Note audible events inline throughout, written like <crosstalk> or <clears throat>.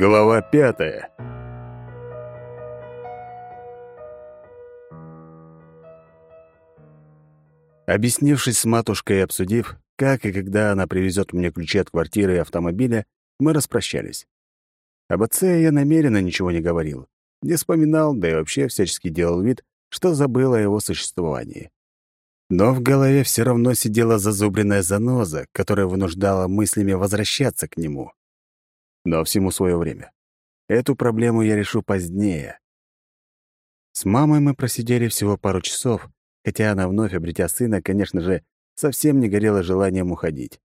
Глава пятая. Объяснившись с матушкой и обсудив, как и когда она привезет мне ключи от квартиры и автомобиля, мы распрощались. Об отце я намеренно ничего не говорил, не вспоминал, да и вообще всячески делал вид, что забыл о его существовании. Но в голове все равно сидела зазубренная заноза, которая вынуждала мыслями возвращаться к нему. Но всему свое время. Эту проблему я решу позднее. С мамой мы просидели всего пару часов, хотя она, вновь обретя сына, конечно же, совсем не горела желанием уходить.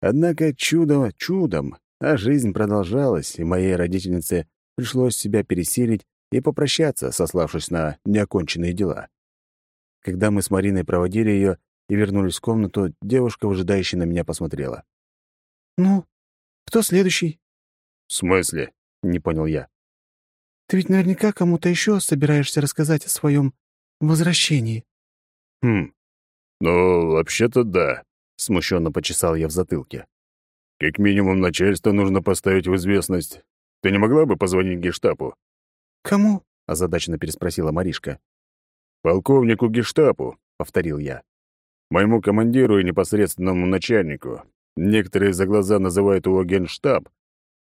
Однако чудо чудом, а жизнь продолжалась, и моей родительнице пришлось себя пересилить и попрощаться, сославшись на неоконченные дела. Когда мы с Мариной проводили ее и вернулись в комнату, девушка, выжидающая на меня, посмотрела. «Ну, кто следующий?» «В смысле?» — не понял я. «Ты ведь наверняка кому-то еще собираешься рассказать о своем возвращении». «Хм, ну, вообще-то да», — смущенно почесал я в затылке. «Как минимум начальство нужно поставить в известность. Ты не могла бы позвонить гештапу?» «Кому?» — озадаченно переспросила Маришка. «Полковнику гештапу», — повторил я. «Моему командиру и непосредственному начальнику. Некоторые за глаза называют его генштаб,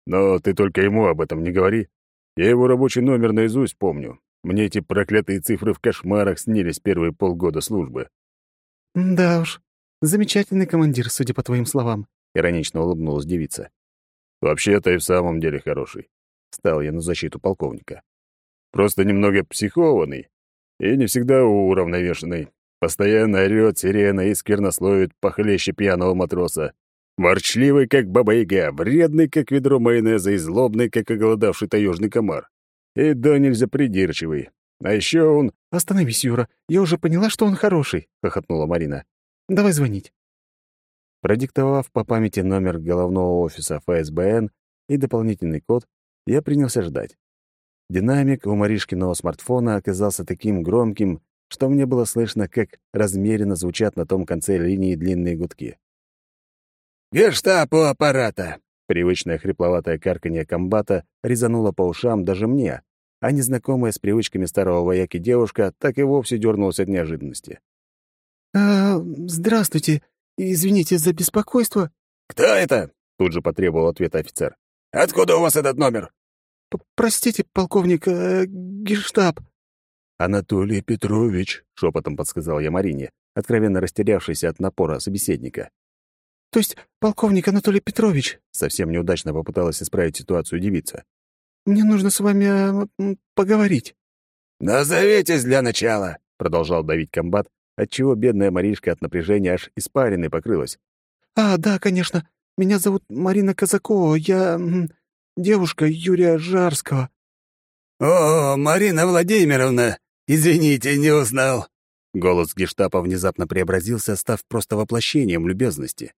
но ты только ему об этом не говори. Я его рабочий номер наизусть помню. Мне эти проклятые цифры в кошмарах снились первые полгода службы». «Да уж, замечательный командир, судя по твоим словам», — иронично улыбнулась девица. «Вообще-то и в самом деле хороший», — стал я на защиту полковника. «Просто немного психованный и не всегда уравновешенный. Постоянно орёт сирена и сквернословит похлеще пьяного матроса. Ворчливый, как баба-яга, вредный, как ведро майонеза, и злобный, как оголодавший таежный комар. И да нельзя придирчивый. А еще он... «Остановись, Юра, я уже поняла, что он хороший», — хохотнула Марина. «Давай звонить». Продиктовав по памяти номер головного офиса ФСБН и дополнительный код, я принялся ждать. Динамик у Маришкиного смартфона оказался таким громким, что мне было слышно, как размеренно звучат на том конце линии длинные гудки. «Гештапо аппарата!» Привычное хрипловатое карканье комбата резануло по ушам даже мне, а незнакомая с привычками старого вояки девушка так и вовсе дернулась от неожиданности. «А, здравствуйте. Извините за беспокойство». «Кто это?» — тут же потребовал ответа офицер. «Откуда у вас этот номер?» «Простите, полковник, э, гештаб». «Анатолий Петрович», — шепотом подсказал я Марине, откровенно растерявшийся от напора собеседника. «То есть полковник Анатолий Петрович?» Совсем неудачно попыталась исправить ситуацию девица. «Мне нужно с вами э, поговорить». «Назовитесь для начала», — продолжал давить комбат, отчего бедная Маришка от напряжения аж испариной покрылась. «А, да, конечно. Меня зовут Марина Казакова. Я девушка Юрия Жарского». «О, Марина Владимировна, извините, не узнал». Голос гештапа внезапно преобразился, став просто воплощением любезности.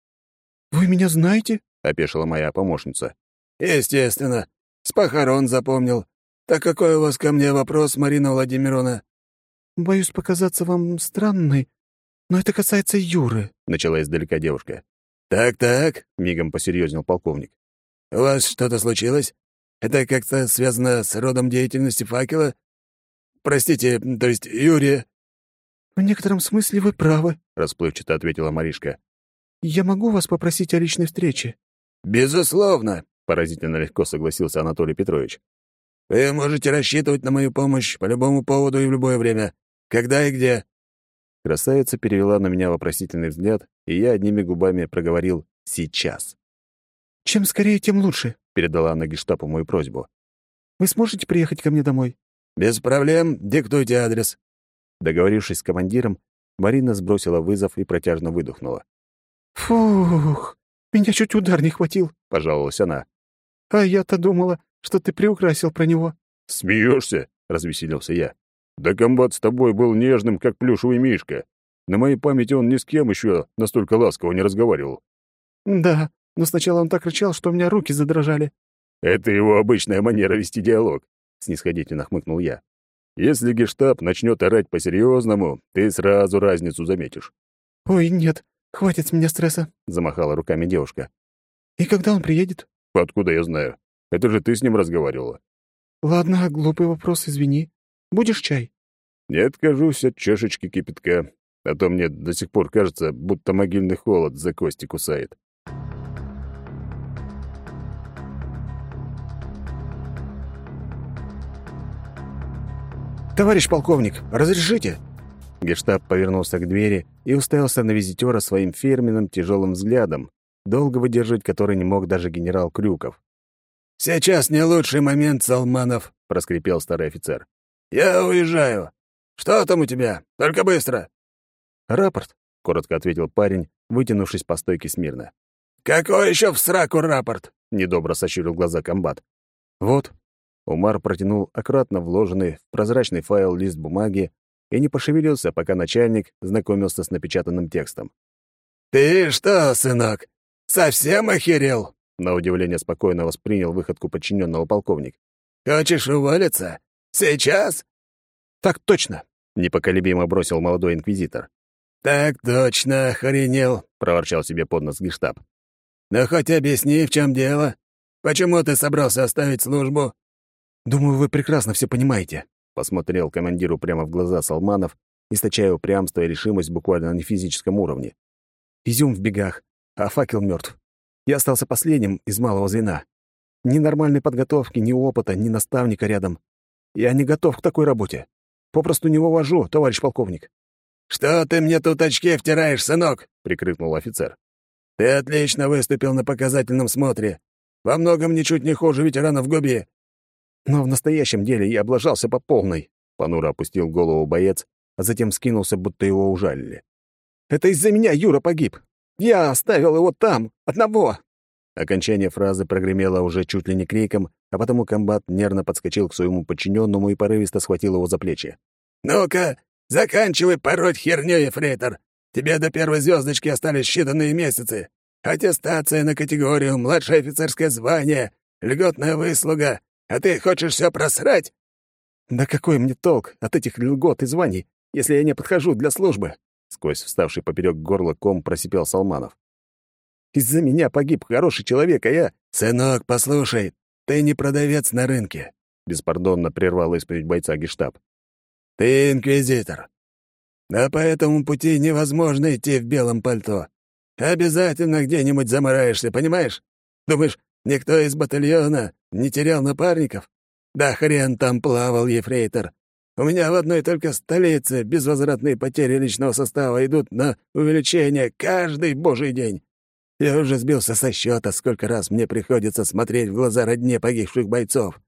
«Вы меня знаете?» — опешила моя помощница. «Естественно. С похорон запомнил. Так какой у вас ко мне вопрос, Марина Владимировна?» «Боюсь показаться вам странной, но это касается Юры», — начала издалека девушка. «Так-так», — мигом посерьезнел полковник. «У вас что-то случилось? Это как-то связано с родом деятельности факела? Простите, то есть Юрия?» «В некотором смысле вы правы», — расплывчато ответила Маришка. «Я могу вас попросить о личной встрече?» «Безусловно», — поразительно легко согласился Анатолий Петрович. «Вы можете рассчитывать на мою помощь по любому поводу и в любое время. Когда и где?» Красавица перевела на меня вопросительный взгляд, и я одними губами проговорил «сейчас». «Чем скорее, тем лучше», — передала она гештапу мою просьбу. «Вы сможете приехать ко мне домой?» «Без проблем. Диктуйте адрес». Договорившись с командиром, Марина сбросила вызов и протяжно выдохнула. «Фух, меня чуть удар не хватил», — пожаловалась она. «А я-то думала, что ты приукрасил про него». «Смеешься?» — развеселился я. «Да комбат с тобой был нежным, как плюшевый мишка. На моей памяти он ни с кем еще настолько ласково не разговаривал». «Да, но сначала он так рычал, что у меня руки задрожали». «Это его обычная манера вести диалог», — снисходительно хмыкнул я. «Если гештаб начнет орать по-серьезному, ты сразу разницу заметишь». «Ой, нет, «Хватит с меня стресса», — замахала руками девушка. «И когда он приедет?» «Откуда я знаю? Это же ты с ним разговаривала». «Ладно, глупый вопрос, извини. Будешь чай?» «Не откажусь от чашечки кипятка, а то мне до сих пор кажется, будто могильный холод за кости кусает». «Товарищ полковник, разрешите?» Гештаб повернулся к двери и уставился на визитера своим фирменным тяжелым взглядом, долго выдержать который не мог даже генерал Крюков. «Сейчас не лучший момент, Салманов», — проскрипел старый офицер. «Я уезжаю. Что там у тебя? Только быстро». «Рапорт», — коротко ответил парень, вытянувшись по стойке смирно. «Какой еще в сраку рапорт?» — недобро сощурил глаза комбат. «Вот». Умар протянул аккуратно вложенный в прозрачный файл лист бумаги и не пошевелился, пока начальник знакомился с напечатанным текстом. «Ты что, сынок, совсем охерел?» На удивление спокойно воспринял выходку подчиненного полковник. «Хочешь уволиться? Сейчас?» «Так точно», — непоколебимо бросил молодой инквизитор. «Так точно, охренел», — проворчал себе под нос гештаб. «Ну хоть объясни, в чем дело? Почему ты собрался оставить службу?» «Думаю, вы прекрасно все понимаете», — посмотрел командиру прямо в глаза Салманов, источая упрямство и решимость буквально на физическом уровне. «Изюм в бегах, а факел мертв. Я остался последним из малого звена. Ни нормальной подготовки, ни опыта, ни наставника рядом. Я не готов к такой работе. Попросту не увожу, товарищ полковник». «Что ты мне тут очки втираешь, сынок?» — прикрикнул офицер. «Ты отлично выступил на показательном смотре. Во многом ничуть не хуже ветерана в губе. Но в настоящем деле я облажался по полной. Понуро опустил голову боец, а затем скинулся, будто его ужалили. «Это из-за меня Юра погиб. Я оставил его там, одного!» Окончание фразы прогремело уже чуть ли не криком, а потому комбат нервно подскочил к своему подчиненному и порывисто схватил его за плечи. «Ну-ка, заканчивай пороть херню, ефрейтор! Тебе до первой звездочки остались считанные месяцы. Аттестация на категорию, младшее офицерское звание, льготная выслуга, а ты хочешь все просрать?» «Да какой мне толк от этих льгот и званий, если я не подхожу для службы?» Сквозь вставший поперек горла ком просипел Салманов. «Из-за меня погиб хороший человек, а я...» «Сынок, послушай, ты не продавец на рынке», — беспардонно прервал исповедь бойца гештаб. «Ты инквизитор. А по этому пути невозможно идти в белом пальто. Обязательно где-нибудь замораешься, понимаешь? Думаешь, никто из батальона не терял напарников? Да хрен там плавал, ефрейтор. У меня в одной только столице безвозвратные потери личного состава идут на увеличение каждый божий день. Я уже сбился со счета, сколько раз мне приходится смотреть в глаза родне погибших бойцов.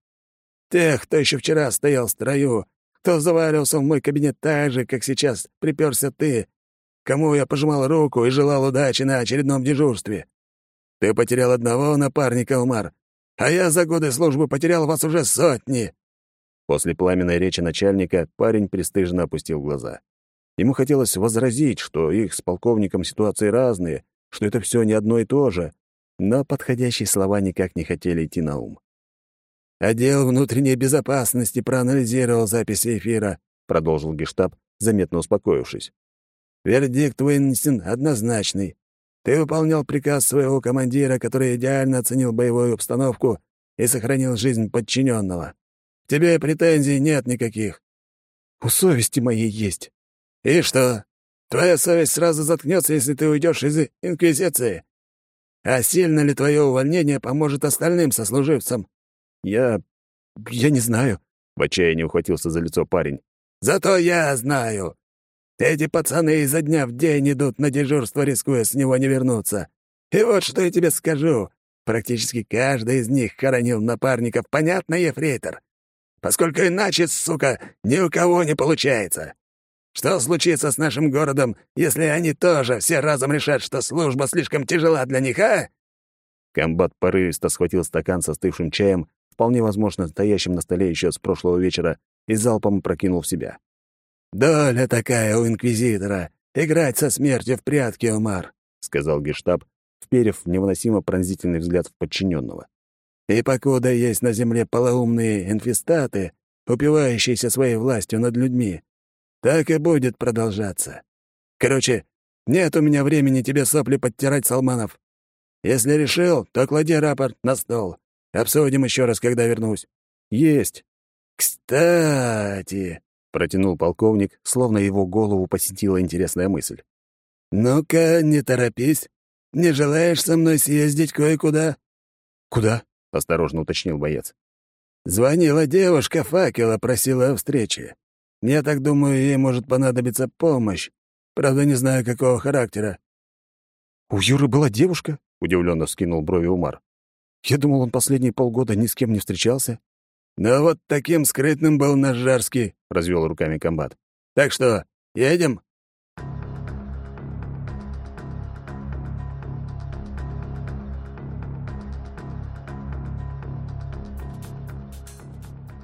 Тех, кто еще вчера стоял в строю, кто заваливался в мой кабинет так же, как сейчас приперся ты, кому я пожимал руку и желал удачи на очередном дежурстве. Ты потерял одного напарника, Умар, а я за годы службы потерял вас уже сотни». После пламенной речи начальника парень пристыженно опустил глаза. Ему хотелось возразить, что их с полковником ситуации разные, что это все не одно и то же, но подходящие слова никак не хотели идти на ум. «Отдел внутренней безопасности проанализировал записи эфира», — продолжил гештаб, заметно успокоившись. «Вердикт вынесен однозначный. Ты выполнял приказ своего командира, который идеально оценил боевую обстановку и сохранил жизнь подчиненного. К тебе претензий нет никаких. У совести моей есть. И что? Твоя совесть сразу заткнется, если ты уйдешь из Инквизиции. А сильно ли твое увольнение поможет остальным сослуживцам? Я... я не знаю. В отчаянии ухватился за лицо парень. Зато я знаю. Эти пацаны изо дня в день идут на дежурство, рискуя с него не вернуться. И вот что я тебе скажу. Практически каждый из них хоронил напарников, понятно, ефрейтор? Поскольку иначе, сука, ни у кого не получается. Что случится с нашим городом, если они тоже все разом решат, что служба слишком тяжела для них, а?» Комбат порывисто схватил стакан со остывшим чаем, вполне возможно, стоящим на столе еще с прошлого вечера, и залпом прокинул в себя. «Доля такая у инквизитора — играть со смертью в прятки, Умар», — сказал гештаб, вперев невыносимо пронзительный взгляд в подчиненного. «И покуда есть на земле полоумные инфестаты, упивающиеся своей властью над людьми, так и будет продолжаться. Короче, нет у меня времени тебе сопли подтирать, Салманов. Если решил, то клади рапорт на стол. Обсудим еще раз, когда вернусь». «Есть». «Кстати», — протянул полковник, словно его голову посетила интересная мысль. «Ну-ка, не торопись. Не желаешь со мной съездить кое-куда?» «Куда?» — осторожно уточнил боец. «Звонила девушка факела, просила о встрече. Я так думаю, ей может понадобиться помощь. Правда, не знаю, какого характера». «У Юры была девушка?» — удивленно вскинул брови Умар. «Я думал, он последние полгода ни с кем не встречался». «Но вот таким скрытным был наш Жарский», — развел руками комбат. «Так что, едем?»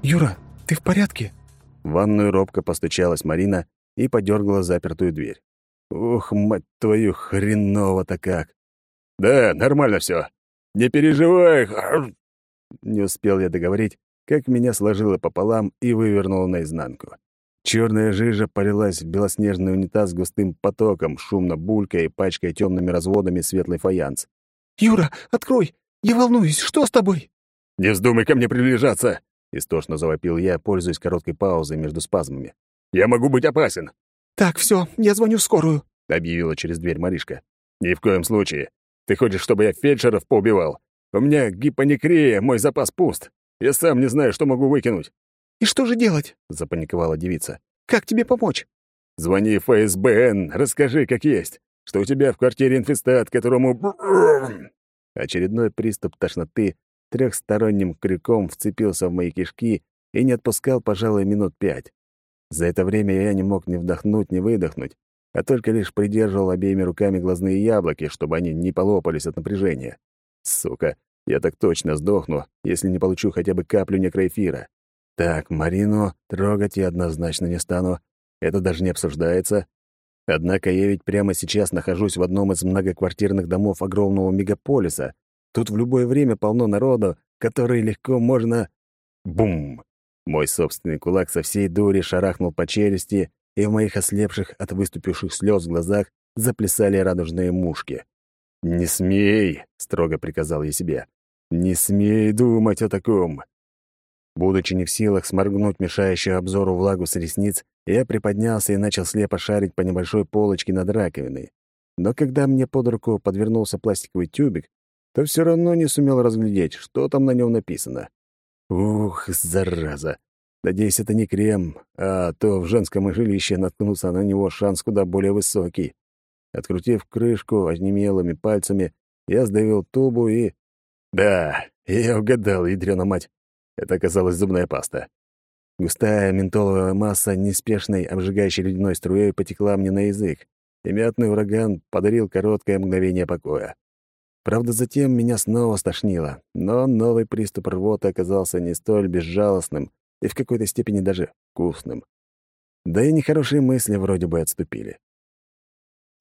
«Юра, ты в порядке?» В ванную робко постучалась Марина и подергала запертую дверь. «Ух, мать твою, хреново-то как!» «Да, нормально все. Не переживай!» Не успел я договорить, как меня сложило пополам и вывернуло наизнанку. Черная жижа полилась в белоснежный унитаз густым потоком, шумно булькая и пачкая темными разводами светлый фаянс. «Юра, открой! Я волнуюсь, что с тобой?» «Не вздумай ко мне приближаться!» — истошно завопил я, пользуясь короткой паузой между спазмами. «Я могу быть опасен!» «Так, все, я звоню в скорую», — объявила через дверь Маришка. «Ни в коем случае. Ты хочешь, чтобы я фельдшеров поубивал? У меня гипонекрия, мой запас пуст. Я сам не знаю, что могу выкинуть». «И что же делать?» — запаниковала девица. «Как тебе помочь?» «Звони ФСБН, расскажи, как есть, что у тебя в квартире инфестат, которому...» <clears throat> Очередной приступ тошноты трехсторонним крюком вцепился в мои кишки и не отпускал, пожалуй, минут пять. За это время я не мог ни вдохнуть, ни выдохнуть, а только лишь придерживал обеими руками глазные яблоки, чтобы они не полопались от напряжения. Сука, я так точно сдохну, если не получу хотя бы каплю некроэфира. Так, Марину трогать я однозначно не стану. Это даже не обсуждается. Однако я ведь прямо сейчас нахожусь в одном из многоквартирных домов огромного мегаполиса, Тут в любое время полно народу, который легко можно... Бум! Мой собственный кулак со всей дури шарахнул по челюсти, и в моих ослепших от выступивших слез глазах заплясали радужные мушки. «Не смей!» — строго приказал я себе. «Не смей думать о таком!» Будучи не в силах сморгнуть мешающую обзору влагу с ресниц, я приподнялся и начал слепо шарить по небольшой полочке над раковиной. Но когда мне под руку подвернулся пластиковый тюбик, то все равно не сумел разглядеть, что там на нем написано. Ух, зараза! Надеюсь, это не крем, а то в женском жилище наткнуться на него шанс куда более высокий. Открутив крышку онемелыми пальцами, я сдавил тубу и... Да, я угадал, ядрёна мать. Это оказалась зубная паста. Густая ментоловая масса неспешной, обжигающей ледяной струей потекла мне на язык, и мятный ураган подарил короткое мгновение покоя. Правда, затем меня снова стошнило, но новый приступ рвоты оказался не столь безжалостным и в какой-то степени даже вкусным. Да и нехорошие мысли вроде бы отступили.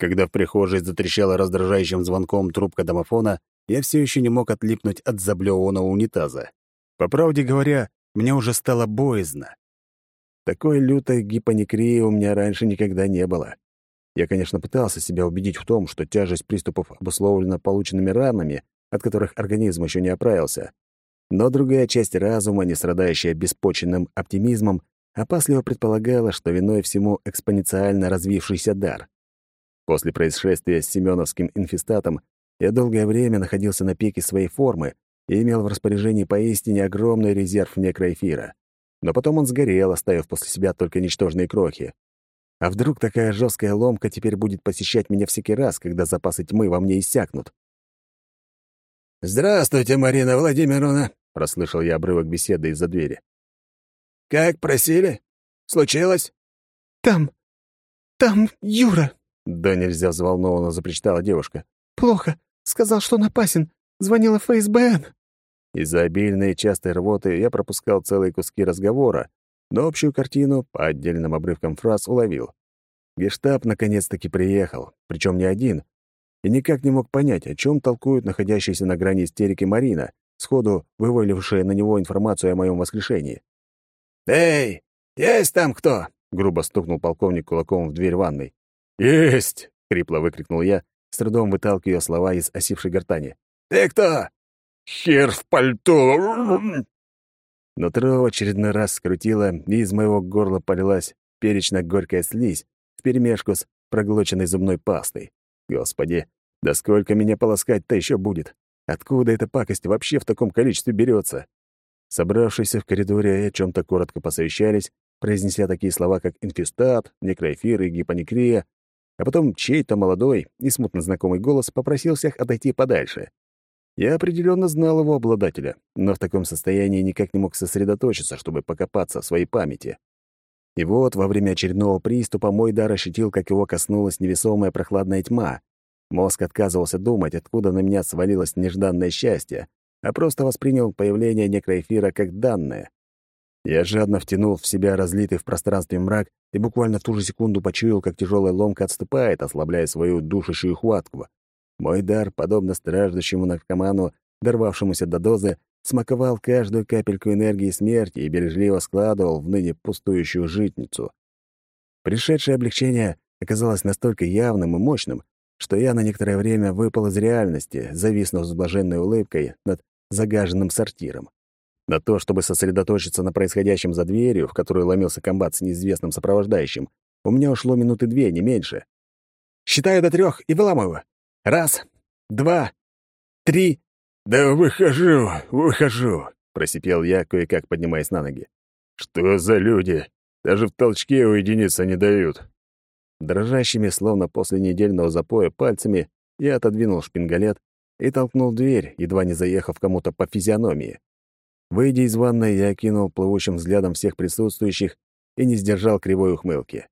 Когда в прихожей затрещала раздражающим звонком трубка домофона, я все еще не мог отлипнуть от заблеванного унитаза. По правде говоря, мне уже стало боязно. Такой лютой гипонекрии у меня раньше никогда не было. Я, конечно, пытался себя убедить в том, что тяжесть приступов обусловлена полученными ранами, от которых организм еще не оправился. Но другая часть разума, не страдающая беспочвенным оптимизмом, опасливо предполагала, что виной всему экспоненциально развившийся дар. После происшествия с Семеновским инфестатом я долгое время находился на пике своей формы и имел в распоряжении поистине огромный резерв некроэфира. Но потом он сгорел, оставив после себя только ничтожные крохи. А вдруг такая жесткая ломка теперь будет посещать меня всякий раз, когда запасы тьмы во мне иссякнут? «Здравствуйте, Марина Владимировна!» — прослышал я обрывок беседы из-за двери. «Как просили? Случилось?» «Там... там Юра!» — да нельзя взволнованно запричитала девушка. «Плохо. Сказал, что он опасен. Звонила ФСБН». Из-за обильной и частой рвоты я пропускал целые куски разговора, но общую картину по отдельным обрывкам фраз уловил. Гештаб наконец-таки приехал, причем не один, и никак не мог понять, о чем толкует находящаяся на грани истерики Марина, сходу вывалившая на него информацию о моем воскрешении. «Эй, есть там кто?» — грубо стукнул полковник кулаком в дверь ванной. «Есть!» — хрипло выкрикнул я, с трудом выталкивая слова из осившей гортани. «Ты кто?» Хер в пальто!» Нутро в очередной раз скрутило, и из моего горла полилась перечно-горькая слизь вперемешку с проглоченной зубной пастой. Господи, да сколько меня полоскать-то еще будет? Откуда эта пакость вообще в таком количестве берется? Собравшиеся в коридоре о чем то коротко посовещались, произнеся такие слова, как инфестат, некроэфир и гипоникрия, а потом чей-то молодой и смутно знакомый голос попросил всех отойти подальше. Я определенно знал его обладателя, но в таком состоянии никак не мог сосредоточиться, чтобы покопаться в своей памяти. И вот во время очередного приступа мой дар ощутил, как его коснулась невесомая прохладная тьма. Мозг отказывался думать, откуда на меня свалилось нежданное счастье, а просто воспринял появление некроэфира как данное. Я жадно втянул в себя разлитый в пространстве мрак и буквально в ту же секунду почуял, как тяжелая ломка отступает, ослабляя свою душащую хватку. Мой дар, подобно страждущему наркоману, дорвавшемуся до дозы, смаковал каждую капельку энергии смерти и бережливо складывал в ныне пустующую житницу. Пришедшее облегчение оказалось настолько явным и мощным, что я на некоторое время выпал из реальности, зависнув с блаженной улыбкой над загаженным сортиром. На то, чтобы сосредоточиться на происходящем за дверью, в которую ломился комбат с неизвестным сопровождающим, у меня ушло минуты две, не меньше. «Считаю до трех и выламываю. Раз, два, три...» «Да выхожу, выхожу», — просипел я, кое-как поднимаясь на ноги. «Что за люди? Даже в толчке уединиться не дают». Дрожащими, словно после недельного запоя, пальцами я отодвинул шпингалет и толкнул дверь, едва не заехав кому-то по физиономии. Выйдя из ванной, я окинул плывущим взглядом всех присутствующих и не сдержал кривой ухмылки.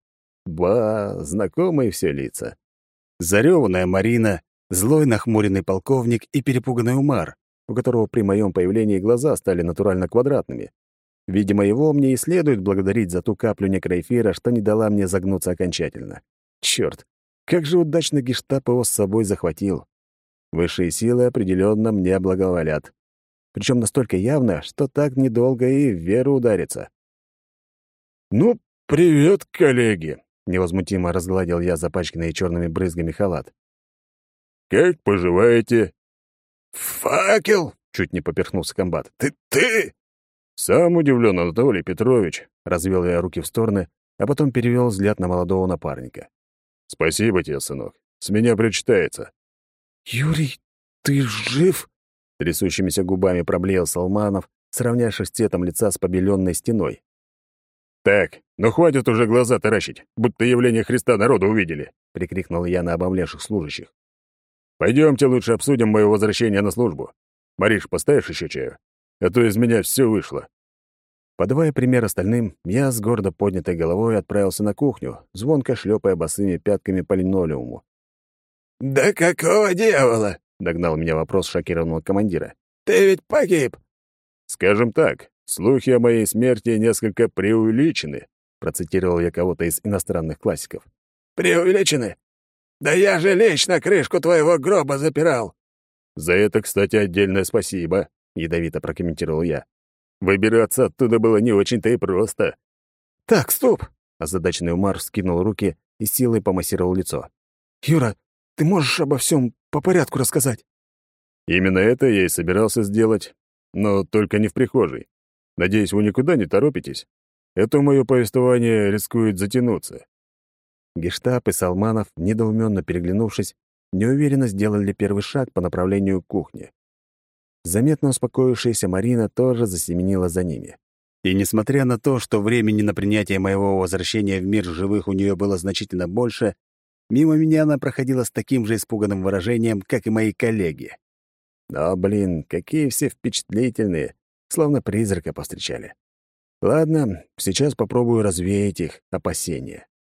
Ба, знакомые все лица. Зареванная Марина, злой нахмуренный полковник и перепуганный Умар, у которого при моем появлении глаза стали натурально квадратными. Видимо, его мне и следует благодарить за ту каплю некроэфира, что не дала мне загнуться окончательно. Черт, как же удачно гештаб его с собой захватил. Высшие силы определенно мне благоволят. Причем настолько явно, что так недолго и в веру ударится. «Ну, привет, коллеги!» — невозмутимо разгладил я запачканный черными брызгами халат. «Как поживаете?» «Факел!» — чуть не поперхнулся комбат. «Ты... ты...» «Сам удивлен, Анатолий Петрович», — развел я руки в стороны, а потом перевел взгляд на молодого напарника. «Спасибо тебе, сынок. С меня причитается. «Юрий, ты жив?» Трясущимися губами проблеял Салманов, сравнявшись цветом лица с побеленной стеной. «Так, ну хватит уже глаза таращить, будто явление Христа народу увидели!» — прикрикнул я на обомлевших служащих. «Пойдемте лучше обсудим мое возвращение на службу. Мариш, поставишь еще чаю? А то из меня все вышло». Подавая пример остальным, я с гордо поднятой головой отправился на кухню, звонко шлепая босыми пятками по линолеуму. «Да какого дьявола?» — догнал меня вопрос шокированного командира. «Ты ведь погиб!» «Скажем так, слухи о моей смерти несколько преувеличены», — процитировал я кого-то из иностранных классиков. «Преувеличены? Да я же лично крышку твоего гроба запирал!» «За это, кстати, отдельное спасибо», — ядовито прокомментировал я. «Выбираться оттуда было не очень-то и просто». «Так, стоп!» — озадаченный Умар скинул руки и силой помассировал лицо. «Юра, ты можешь обо всем по порядку рассказать?» Именно это я и собирался сделать, но только не в прихожей. Надеюсь, вы никуда не торопитесь. Это мое повествование рискует затянуться. Гештаб и Салманов, недоуменно переглянувшись, неуверенно сделали первый шаг по направлению к кухне. Заметно успокоившаяся Марина тоже засеменила за ними. И несмотря на то, что времени на принятие моего возвращения в мир живых у нее было значительно больше, Мимо меня она проходила с таким же испуганным выражением, как и мои коллеги. Но, блин, какие все впечатлительные, словно призрака повстречали. Ладно, сейчас попробую развеять их опасения.